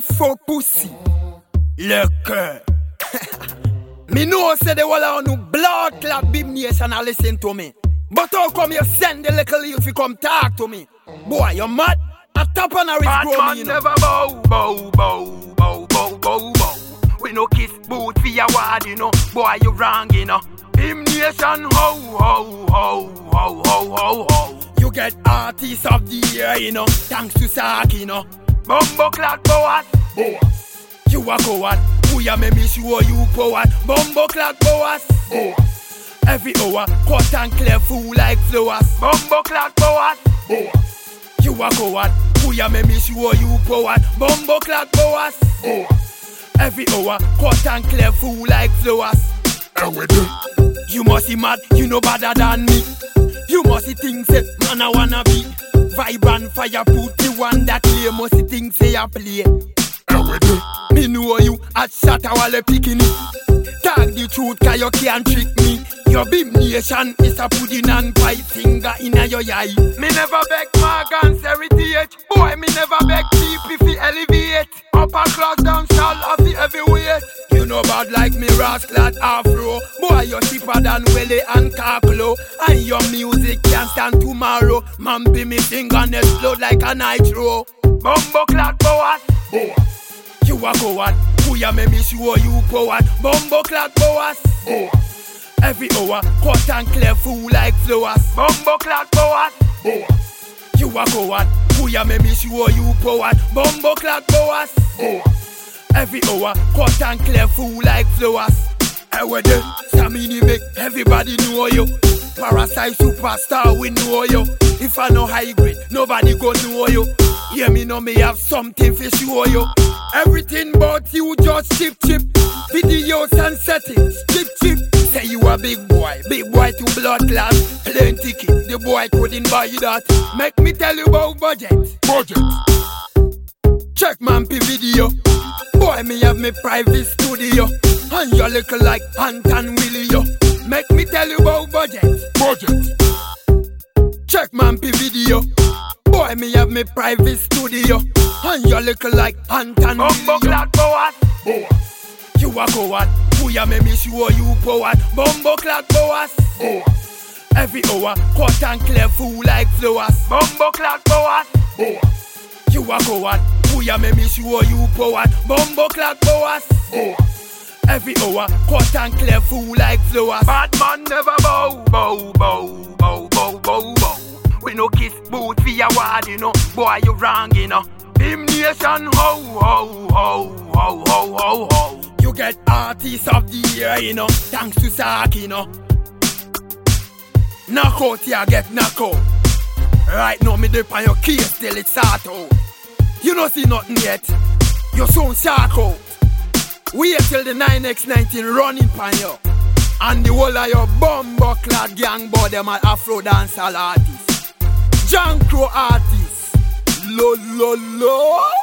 faux pussy. Le cœur. me know say the whole of you blood clot big nation a listen to me. But how come you send the little youth to come talk to me? Boy, you mad? A top on a wrist Bad man you know. never bow, bow, bow, bow, bow, bow, bow. We no kiss boot for your word, you know. Boy, you wrong, you know. Him nation, ho, ho, ho, ho, ho, ho, ho. You get artist of the year, you know. Thanks to Saki, you know. Bumbo clad boas. Boas. You a coward. Who ya make me sure you power. Bumbo clad boas. Boas. Every hour, cut and clear fool like flowers. Bumbo clad boas. Boas. You a coward. Who ya make me sure you power. Bumbo clad boas. Boas. Every hour, cut and clear fool like flowers. And we do. You must be mad, you know better than me. You must see things say, man, I wanna be. Vibrant fire, put the one that play. Must things say, I play. And we do. Me know you at shot while you picking it. Tag the truth, cause you can't trick me. Your big nation is a pudding and pie finger in a your eye. Me never beg Morgan's heritage. Boy, me never beg cheap if elevate. Upper class down like me, rascal afro. Boy, you're cheaper than Willie and Carclo. And your music can't stand tomorrow. Man, be me finger and explode like a nitro. Bumbo clad boas. Boas. You a coward. Who ya make me sure you powered? Bumbo clad boas. Boas. Every hour, cut and clear fool like flowers. Bumbo clad boas. Boas. You a coward. Who ya make me sure you powered? Bumbo clad boas. Boas. Every hour, cut and clear fool like flowers. Hey, where the Samini make everybody know you. Parasite superstar, we know you. If I know high grade, nobody go know you. Hear me know me have something for show you. Everything but you just chip chip. Videos and settings, chip chip. Say you a big boy, big boy to blood class. Plane ticket, the boy couldn't buy you that. Make me tell you about budget. Budget. Check man P video. Boy, me have me private studio. And you look like Anton Willie, yo. Make me tell you about budget. Budget. Check man P video. Boy, me have me private studio. And you look like Anton Bumbo Willie, yo. clad boas. Boas. You a coward. Who ya make me sure you powered? Bumbo clad boas. Boas. Every hour, cut and clear fool like flowers. Bumbo clad boas. Boas. You a coward. Who ya make me sure you powered? Bumbo clad boas. Boas. Every hour, cut and clear fool like flowers. Bad man never bow, bow, bow, bow, bow, bow, bow. We no kiss boot for your word, you know. Boy, you wrong, you know. Him nation, ho, ho, ho, ho, ho, ho, ho. You get artist of the year, you know, thanks to Saki, you know. Knockout, yeah, get knockout. Right now, me dip on your case till it's out. You don't see nothing yet. You soon shark out. Wait till the 9x19 running pan you. And the whole of your bumbo clad gang boy, them are Afro dancehall artists. John Crow artists. Lo, lo, lo.